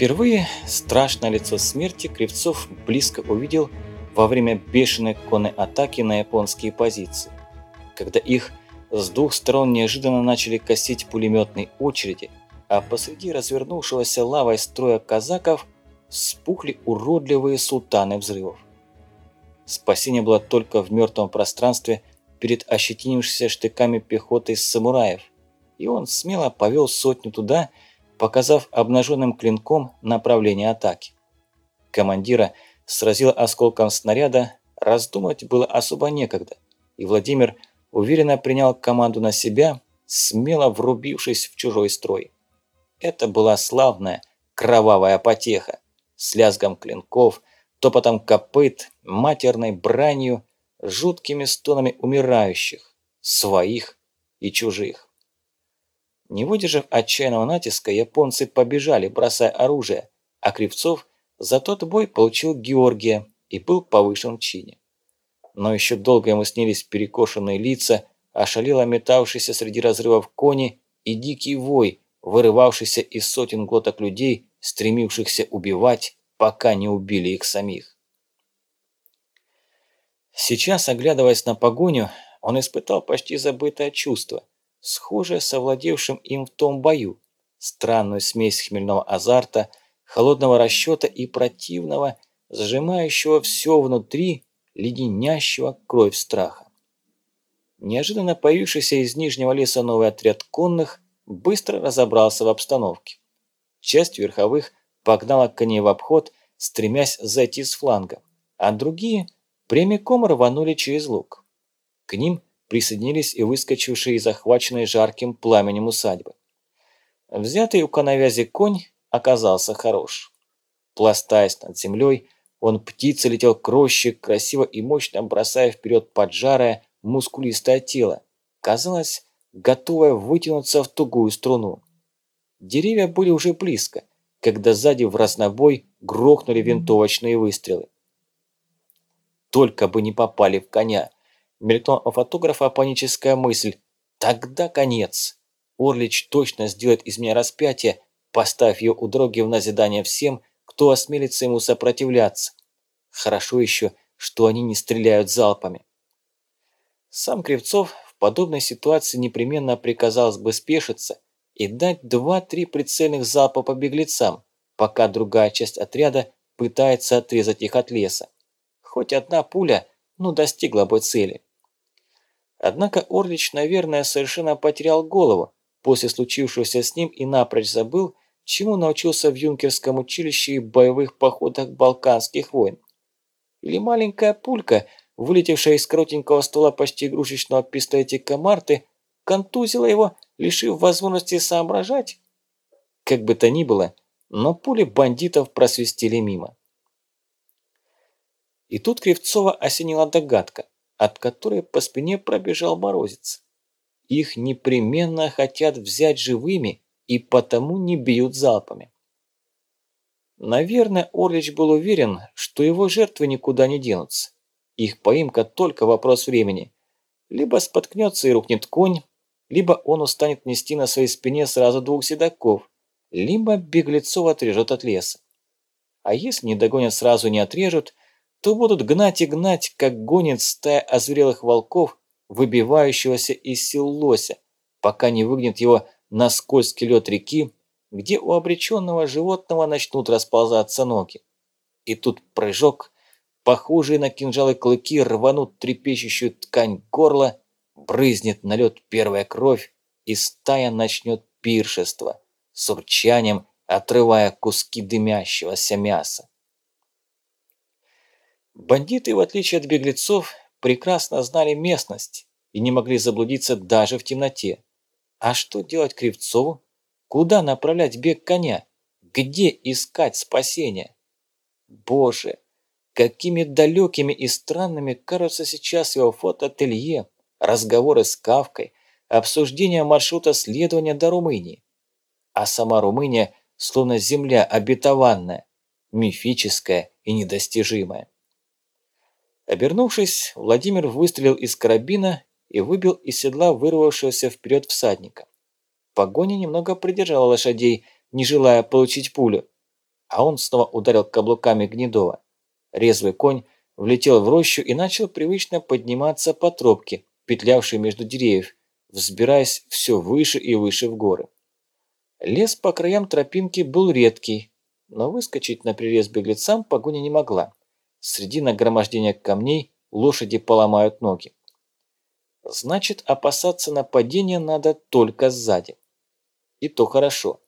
Впервые страшное лицо смерти Кривцов близко увидел во время бешеной конной атаки на японские позиции, когда их с двух сторон неожиданно начали косить пулеметные очереди, а посреди развернувшегося лавой строя казаков спухли уродливые султаны взрывов. Спасение было только в мертвом пространстве перед ощетинившимися штыками пехоты из самураев, и он смело повел сотню туда, показав обнаженным клинком направление атаки. Командира сразил осколком снаряда, раздумать было особо некогда, и Владимир уверенно принял команду на себя, смело врубившись в чужой строй. Это была славная, кровавая потеха, с лязгом клинков, топотом копыт, матерной бранью, жуткими стонами умирающих, своих и чужих. Не выдержав отчаянного натиска, японцы побежали, бросая оружие, а Кривцов за тот бой получил Георгия и был повышен в чине. Но еще долго ему снились перекошенные лица, ошалело метавшиеся среди разрывов кони и дикий вой, вырывавшийся из сотен глоток людей, стремившихся убивать, пока не убили их самих. Сейчас, оглядываясь на погоню, он испытал почти забытое чувство – схожее с овладевшим им в том бою, странную смесь хмельного азарта, холодного расчета и противного, сжимающего все внутри, леденящего кровь страха. Неожиданно появившийся из нижнего леса новый отряд конных быстро разобрался в обстановке. Часть верховых погнала коней в обход, стремясь зайти с фланга, а другие прямиком рванули через луг. К ним присоединились и выскочившие и захваченные жарким пламенем усадьбы. Взятый у коновязи конь оказался хорош. Пластаясь над землей, он птицей летел к роще, красиво и мощно бросая вперед поджарое, мускулистое тело, казалось, готовое вытянуться в тугую струну. Деревья были уже близко, когда сзади в разнобой грохнули винтовочные выстрелы. Только бы не попали в коня, Мелькнула у фотографа паническая мысль. Тогда конец. Орлич точно сделает из меня распятие, поставив ее у дороги в назидание всем, кто осмелится ему сопротивляться. Хорошо еще, что они не стреляют залпами. Сам Кривцов в подобной ситуации непременно приказал бы спешиться и дать два-три прицельных залпа по беглецам, пока другая часть отряда пытается отрезать их от леса. Хоть одна пуля, ну, достигла бы цели. Однако Орлич, наверное, совершенно потерял голову после случившегося с ним и напрочь забыл, чему научился в юнкерском училище и боевых походах балканских войн. Или маленькая пулька, вылетевшая из коротенького ствола почти игрушечного пистолетика Марты, контузила его, лишив возможности соображать? Как бы то ни было, но пули бандитов просвистели мимо. И тут Кривцова осенила догадка от которой по спине пробежал морозец. Их непременно хотят взять живыми и потому не бьют залпами. Наверное, Орлич был уверен, что его жертвы никуда не денутся. Их поимка только вопрос времени. Либо споткнется и рухнет конь, либо он устанет нести на своей спине сразу двух седаков, либо беглецов отрежет от леса. А если не догонят сразу не отрежут, то будут гнать и гнать, как гонит стая озверелых волков, выбивающегося из сил лося, пока не выгнет его на скользкий лед реки, где у обреченного животного начнут расползаться ноги. И тут прыжок, похожие на кинжалы клыки рванут трепещущую ткань горла, брызнет на лед первая кровь, и стая начнет пиршество, с урчанием отрывая куски дымящегося мяса. Бандиты, в отличие от беглецов, прекрасно знали местность и не могли заблудиться даже в темноте. А что делать Кривцову? Куда направлять бег коня? Где искать спасения? Боже, какими далекими и странными кажутся сейчас его фотоателье, разговоры с Кавкой, обсуждение маршрута следования до Румынии. А сама Румыния словно земля обетованная, мифическая и недостижимая. Обернувшись, Владимир выстрелил из карабина и выбил из седла вырвавшегося вперед всадника. Погоня немного придержала лошадей, не желая получить пулю. а он снова ударил каблуками Гнедова. Резвый конь влетел в рощу и начал привычно подниматься по тропке, петлявшей между деревьев, взбираясь все выше и выше в горы. Лес по краям тропинки был редкий, но выскочить на прирез беглецам погоня не могла. Среди нагромождения камней лошади поломают ноги. Значит, опасаться нападения надо только сзади. И то хорошо.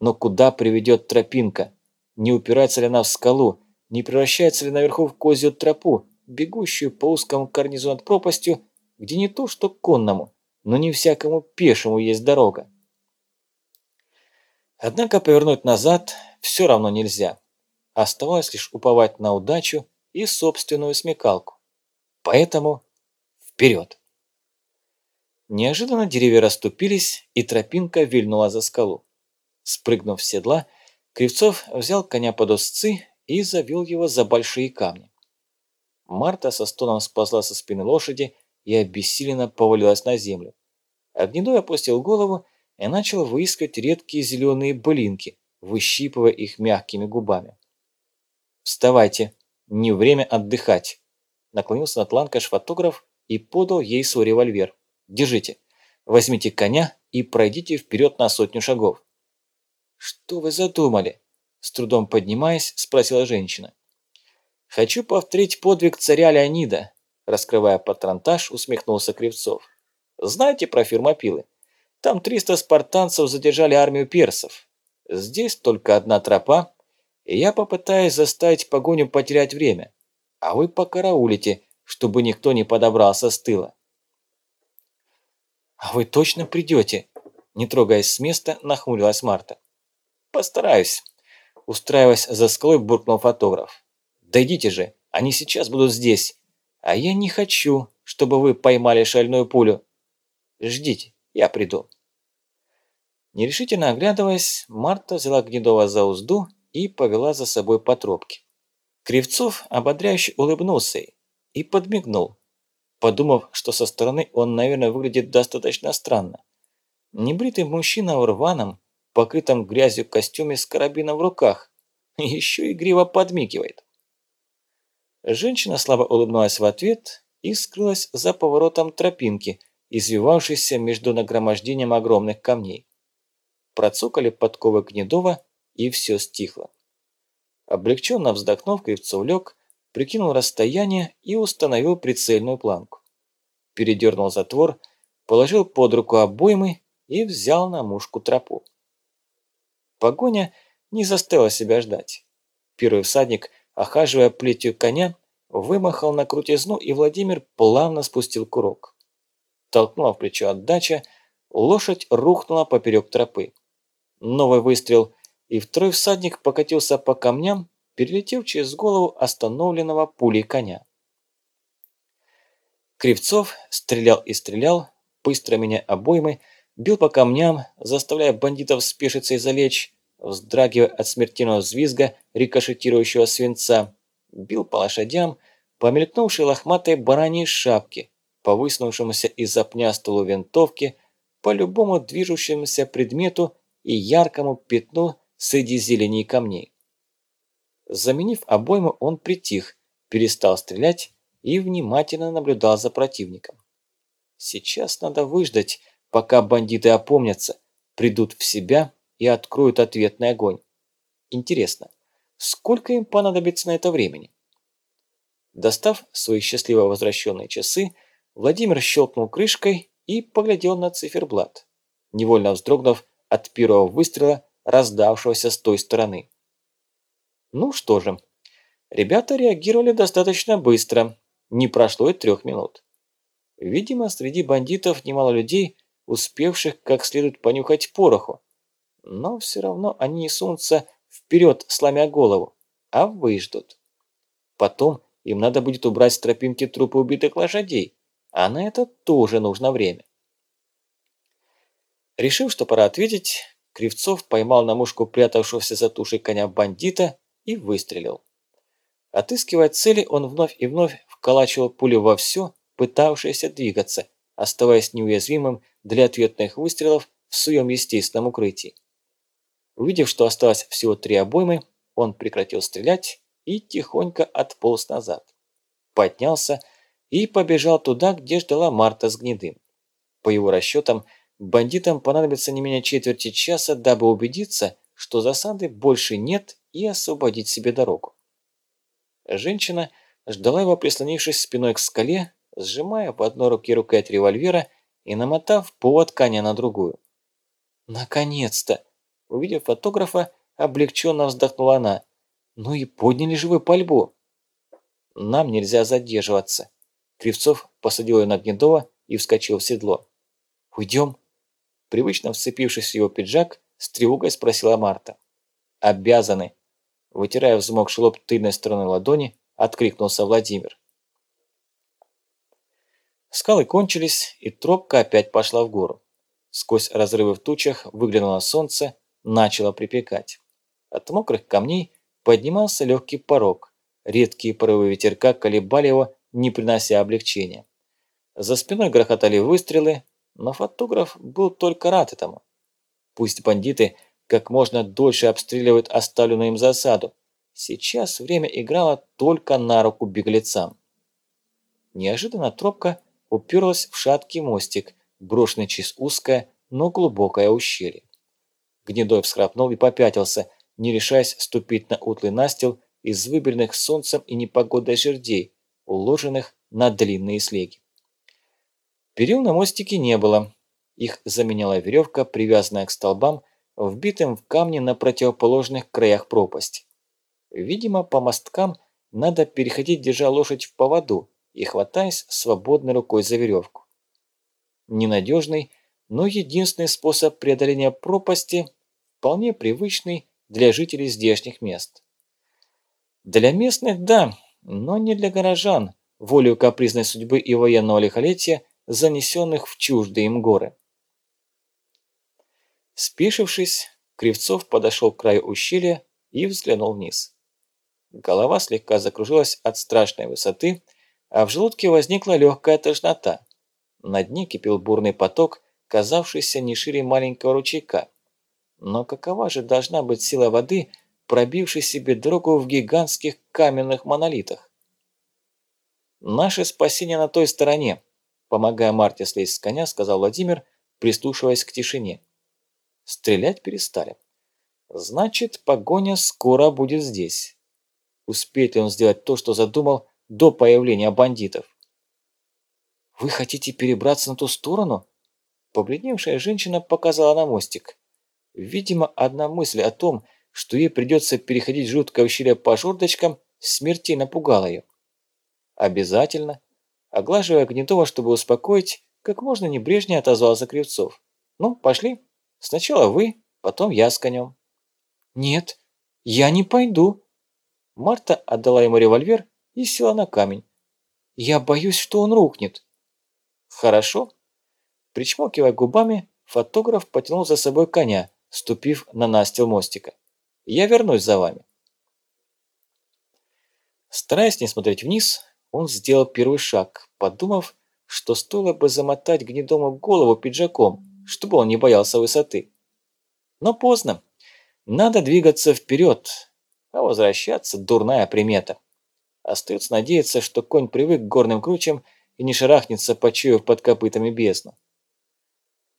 Но куда приведет тропинка? Не упирается ли она в скалу? Не превращается ли наверху в козью тропу, бегущую по узкому карнизу над пропастью, где не то что конному, но не всякому пешему есть дорога? Однако повернуть назад все равно нельзя. Оставалось лишь уповать на удачу и собственную смекалку. Поэтому вперед! Неожиданно деревья расступились, и тропинка вильнула за скалу. Спрыгнув с седла, Кривцов взял коня под узцы и завел его за большие камни. Марта со стоном сползла со спины лошади и обессиленно повалилась на землю. Огнедой опустил голову и начал выискивать редкие зеленые былинки, выщипывая их мягкими губами. «Вставайте, не время отдыхать!» Наклонился над ланкаш фотограф и подал ей свой револьвер. Держите. Возьмите коня и пройдите вперед на сотню шагов. Что вы задумали? С трудом поднимаясь, спросила женщина. Хочу повторить подвиг царя Леонида, раскрывая патронтаж, усмехнулся Кривцов. Знаете про фермопилы? Там 300 спартанцев задержали армию персов. Здесь только одна тропа, я попытаюсь заставить погоню потерять время, а вы покараулите, чтобы никто не подобрался с тыла. «А вы точно придете?» Не трогаясь с места, нахмурилась Марта. «Постараюсь», – устраиваясь за скалой, буркнул фотограф. «Да идите же, они сейчас будут здесь. А я не хочу, чтобы вы поймали шальную пулю. Ждите, я приду». Нерешительно оглядываясь, Марта взяла Гнедова за узду и повела за собой по тропке. Кривцов ободряюще улыбнулся ей и подмигнул, подумав, что со стороны он, наверное, выглядит достаточно странно. Небритый мужчина в рваном, покрытом грязью костюме с карабином в руках, еще игриво подмигивает. Женщина слабо улыбнулась в ответ и скрылась за поворотом тропинки, извивавшейся между нагромождением огромных камней. Процокали подковы Гнедова, и все стихло. Облегченно вздохнув, Кривцов лег, прикинул расстояние и установил прицельную планку. Передернул затвор, положил под руку обоймы и взял на мушку тропу. Погоня не заставила себя ждать. Первый всадник, охаживая плетью коня, вымахал на крутизну, и Владимир плавно спустил курок. Толкнула в плечо отдача, лошадь рухнула поперек тропы. Новый выстрел, и второй всадник покатился по камням, перелетев через голову остановленного пулей коня. Кривцов стрелял и стрелял, быстро меня обоймы, бил по камням, заставляя бандитов спешиться и залечь, вздрагивая от смертельного взвизга рикошетирующего свинца, бил по лошадям, по мелькнувшей лохматой бараньей шапке, по высунувшемуся из-за пня винтовки, по любому движущемуся предмету и яркому пятну среди зелени и камней. Заменив обойму, он притих, перестал стрелять и внимательно наблюдал за противником. Сейчас надо выждать, пока бандиты опомнятся, придут в себя и откроют ответный огонь. Интересно, сколько им понадобится на это времени? Достав свои счастливо возвращенные часы, Владимир щелкнул крышкой и поглядел на циферблат, невольно вздрогнув от первого выстрела, раздавшегося с той стороны. Ну что же, ребята реагировали достаточно быстро, не прошло и трех минут. Видимо, среди бандитов немало людей, успевших как следует понюхать пороху. Но все равно они не сунутся вперед, сломя голову, а выждут. Потом им надо будет убрать с тропинки трупы убитых лошадей, а на это тоже нужно время. Решив, что пора ответить, Кривцов поймал на мушку прятавшегося за тушей коня бандита и выстрелил. Отыскивая цели, он вновь и вновь вколачивал пулю во все, пытавшееся двигаться, оставаясь неуязвимым для ответных выстрелов в своем естественном укрытии. Увидев, что осталось всего три обоймы, он прекратил стрелять и тихонько отполз назад. Поднялся и побежал туда, где ждала Марта с гнедым. По его расчетам, бандитам понадобится не менее четверти часа, дабы убедиться, что засады больше нет и освободить себе дорогу. Женщина ждала его, прислонившись спиной к скале, сжимая в одной руке рукоять револьвера и намотав повод коня на другую. «Наконец-то!» Увидев фотографа, облегченно вздохнула она. «Ну и подняли же вы пальбу!» «Нам нельзя задерживаться!» Кривцов посадил ее на Гнедова и вскочил в седло. «Уйдем?» Привычно вцепившись в его пиджак, с тревогой спросила Марта. «Обязаны!» Вытирая взмокший лоб тыльной стороной ладони, откликнулся Владимир. Скалы кончились, и тропка опять пошла в гору. Сквозь разрывы в тучах выглянуло солнце, начало припекать. От мокрых камней поднимался легкий порог. Редкие порывы ветерка колебали его, не принося облегчения. За спиной грохотали выстрелы, но фотограф был только рад этому. Пусть бандиты как можно дольше обстреливают оставленную им засаду. Сейчас время играло только на руку беглецам. Неожиданно тропка уперлась в шаткий мостик, брошенный через узкое, но глубокое ущелье. Гнедой всхрапнул и попятился, не решаясь ступить на утлый настил из выбеленных солнцем и непогодой жердей, уложенных на длинные слеги. Перил на мостике не было. Их заменяла веревка, привязанная к столбам, вбитым в камни на противоположных краях пропасти. Видимо, по мосткам надо переходить, держа лошадь в поводу и хватаясь свободной рукой за веревку. Ненадежный, но единственный способ преодоления пропасти, вполне привычный для жителей здешних мест. Для местных – да, но не для горожан, волею капризной судьбы и военного лихолетия, занесенных в чуждые им горы. Спешившись, Кривцов подошел к краю ущелья и взглянул вниз. Голова слегка закружилась от страшной высоты, а в желудке возникла легкая тошнота. На дне кипел бурный поток, казавшийся не шире маленького ручейка. Но какова же должна быть сила воды, пробившей себе дорогу в гигантских каменных монолитах? «Наше спасение на той стороне», – помогая Марте слезть с коня, сказал Владимир, прислушиваясь к тишине. Стрелять перестали. Значит, погоня скоро будет здесь. Успеет ли он сделать то, что задумал до появления бандитов? «Вы хотите перебраться на ту сторону?» Побледневшая женщина показала на мостик. Видимо, одна мысль о том, что ей придется переходить жуткое ущелье по жердочкам, смертельно пугала ее. «Обязательно», оглаживая Гнедова, чтобы успокоить, как можно небрежнее отозвался Кривцов. «Ну, пошли. Сначала вы, потом я с конем». «Нет, я не пойду». Марта отдала ему револьвер и села на камень. «Я боюсь, что он рухнет». «Хорошо». Причмокивая губами, фотограф потянул за собой коня, ступив на настил мостика. «Я вернусь за вами». Стараясь не смотреть вниз, он сделал первый шаг, подумав, что стоило бы замотать гнедому голову пиджаком, чтобы он не боялся высоты. Но поздно. Надо двигаться вперед, а возвращаться – дурная примета. Остается надеяться, что конь привык к горным кручам и не шарахнется, почуяв под копытами бездну.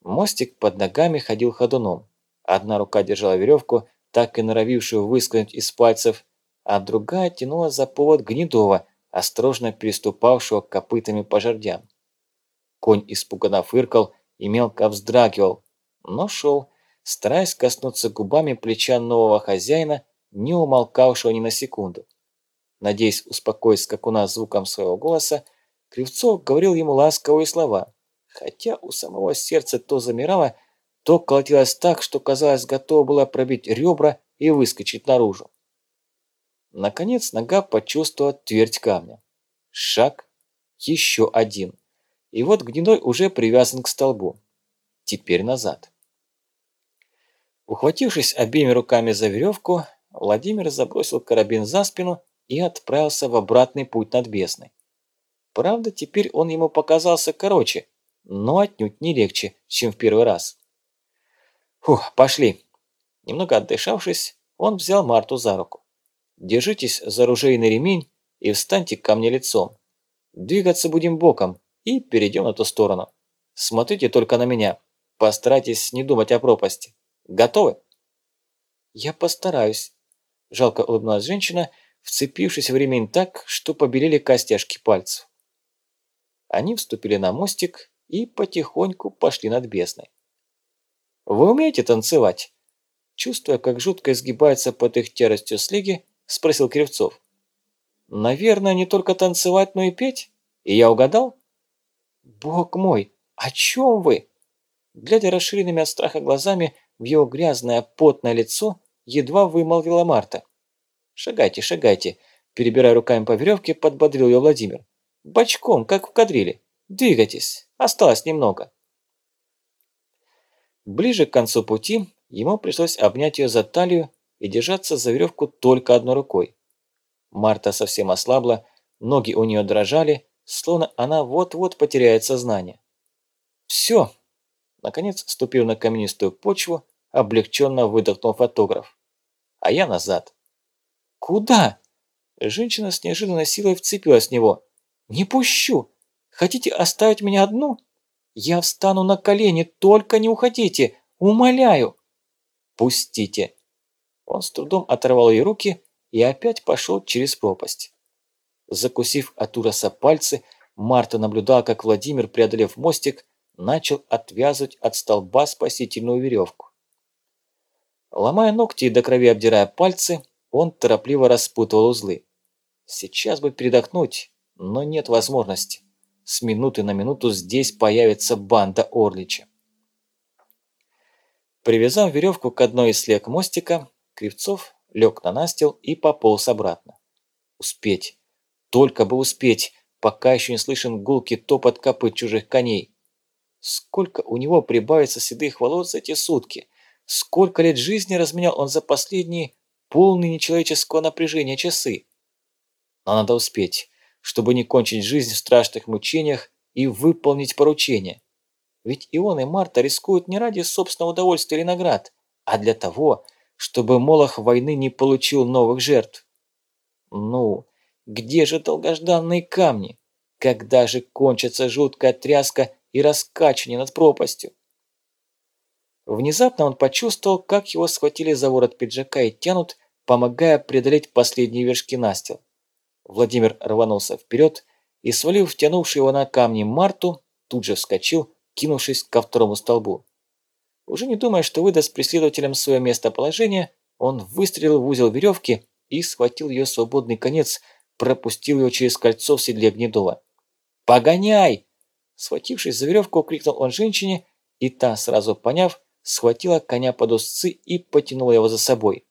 Мостик под ногами ходил ходуном. Одна рука держала веревку, так и норовившую выскользнуть из пальцев, а другая тянула за повод Гнедова, осторожно переступавшего копытами по жердям. Конь испуганно фыркал и мелко вздрагивал, но шел, стараясь коснуться губами плеча нового хозяина, не умолкавшего ни на секунду. Надеясь успокоить скакуна звуком своего голоса, Кривцов говорил ему ласковые слова, хотя у самого сердца то замирало, то колотилось так, что, казалось, готово было пробить ребра и выскочить наружу. Наконец нога почувствовала твердь камня. Шаг, еще один. И вот гнедой уже привязан к столбу. Теперь назад. Ухватившись обеими руками за веревку, Владимир забросил карабин за спину и отправился в обратный путь над бездной. Правда, теперь он ему показался короче, но отнюдь не легче, чем в первый раз. Фух, пошли. Немного отдышавшись, Он взял Марту за руку. «Держитесь за ружейный ремень и встаньте ко мне лицом. Двигаться будем боком и перейдем на ту сторону. Смотрите только на меня. Постарайтесь не думать о пропасти. Готовы?» «Я постараюсь», – жалко улыбнулась женщина, вцепившись в ремень так, что побелели костяшки пальцев. Они вступили на мостик и потихоньку пошли над бездной. «Вы умеете танцевать?» Чувствуя, как жутко изгибается под их тяростью слеги, спросил Кривцов. «Наверное, не только танцевать, но и петь? И я угадал?» «Бог мой, о чем вы?» Глядя расширенными от страха глазами в его грязное потное лицо, едва вымолвила Марта. «Шагайте, шагайте», перебирая руками по веревке, подбодрил ее Владимир. «Бочком, как в кадриле. Двигайтесь, осталось немного». Ближе к концу пути ему пришлось обнять ее за талию и держаться за веревку только одной рукой. Марта совсем ослабла, ноги у нее дрожали, словно она вот-вот потеряет сознание. «Все!» Наконец, ступив на каменистую почву, облегченно выдохнул фотограф. А я назад. «Куда?» Женщина с неожиданной силой вцепилась в него. «Не пущу! Хотите оставить меня одну?» Я встану на колени, только не уходите, умоляю. Пустите. Он с трудом оторвал ей руки и опять пошел через пропасть. Закусив от ужаса пальцы, Марта наблюдала, как Владимир, преодолев мостик, начал отвязывать от столба спасительную веревку. Ломая ногти и до крови обдирая пальцы, он торопливо распутывал узлы. Сейчас бы передохнуть, но нет возможности с минуты на минуту здесь появится банда Орлича. Привязав веревку к одной из слег мостика, Кривцов лег на настил и пополз обратно. Успеть, только бы успеть, пока еще не слышен гулкий топот копыт чужих коней. Сколько у него прибавится седых волос за эти сутки? Сколько лет жизни разменял он за последние, полные нечеловеческого напряжения часы? Но надо успеть чтобы не кончить жизнь в страшных мучениях и выполнить поручение. Ведь и он, и Марта рискуют не ради собственного удовольствия или наград, а для того, чтобы Молох войны не получил новых жертв. Ну, где же долгожданные камни? Когда же кончится жуткая тряска и раскачивание над пропастью? Внезапно он почувствовал, как его схватили за ворот пиджака и тянут, помогая преодолеть последние вершки настил. Владимир рванулся вперед и, свалив втянувший его на камни Марту, тут же вскочил, кинувшись ко второму столбу. Уже не думая, что выдаст преследователям свое местоположение, он выстрелил в узел веревки и схватил ее свободный конец, пропустил ее через кольцо в седле Гнедова. «Погоняй!» Схватившись за веревку, крикнул он женщине, и та, сразу поняв, схватила коня под узцы и потянула его за собой.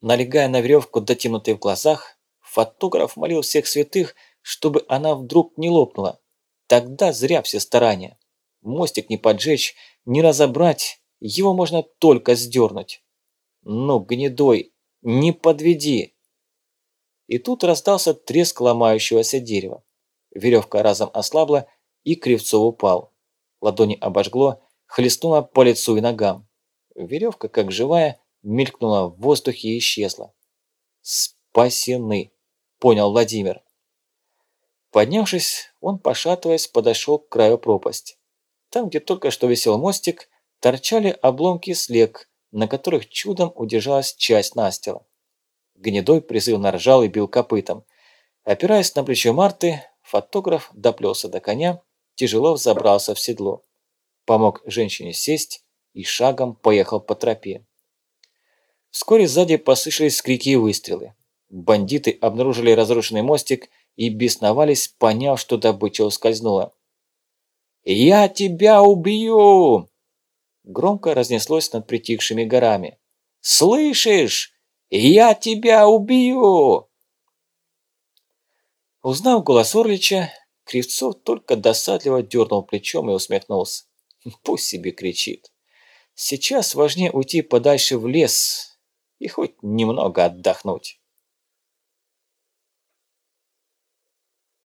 Налегая на веревку, дотянутой в глазах, Фотограф молил всех святых, чтобы она вдруг не лопнула. Тогда зря все старания. Мостик не поджечь, не разобрать, его можно только сдернуть. Ну, гнедой, не подведи. И тут раздался треск ломающегося дерева. Веревка разом ослабла, и Кривцов упал. Ладони обожгло, хлестнуло по лицу и ногам. Веревка, как живая, мелькнула в воздухе и исчезла. Спасены понял Владимир. Поднявшись, он, пошатываясь, подошел к краю пропасти. Там, где только что висел мостик, торчали обломки слег, на которых чудом удержалась часть настила. Гнедой призывно ржал и бил копытом. Опираясь на плечо Марты, фотограф доплелся до коня, тяжело взобрался в седло. Помог женщине сесть и шагом поехал по тропе. Вскоре сзади послышались крики и выстрелы. Бандиты обнаружили разрушенный мостик и бесновались, поняв, что добыча ускользнула. «Я тебя убью!» Громко разнеслось над притихшими горами. «Слышишь? Я тебя убью!» Узнав голос Орлича, Кривцов только досадливо дернул плечом и усмехнулся. Пусть себе кричит. Сейчас важнее уйти подальше в лес и хоть немного отдохнуть.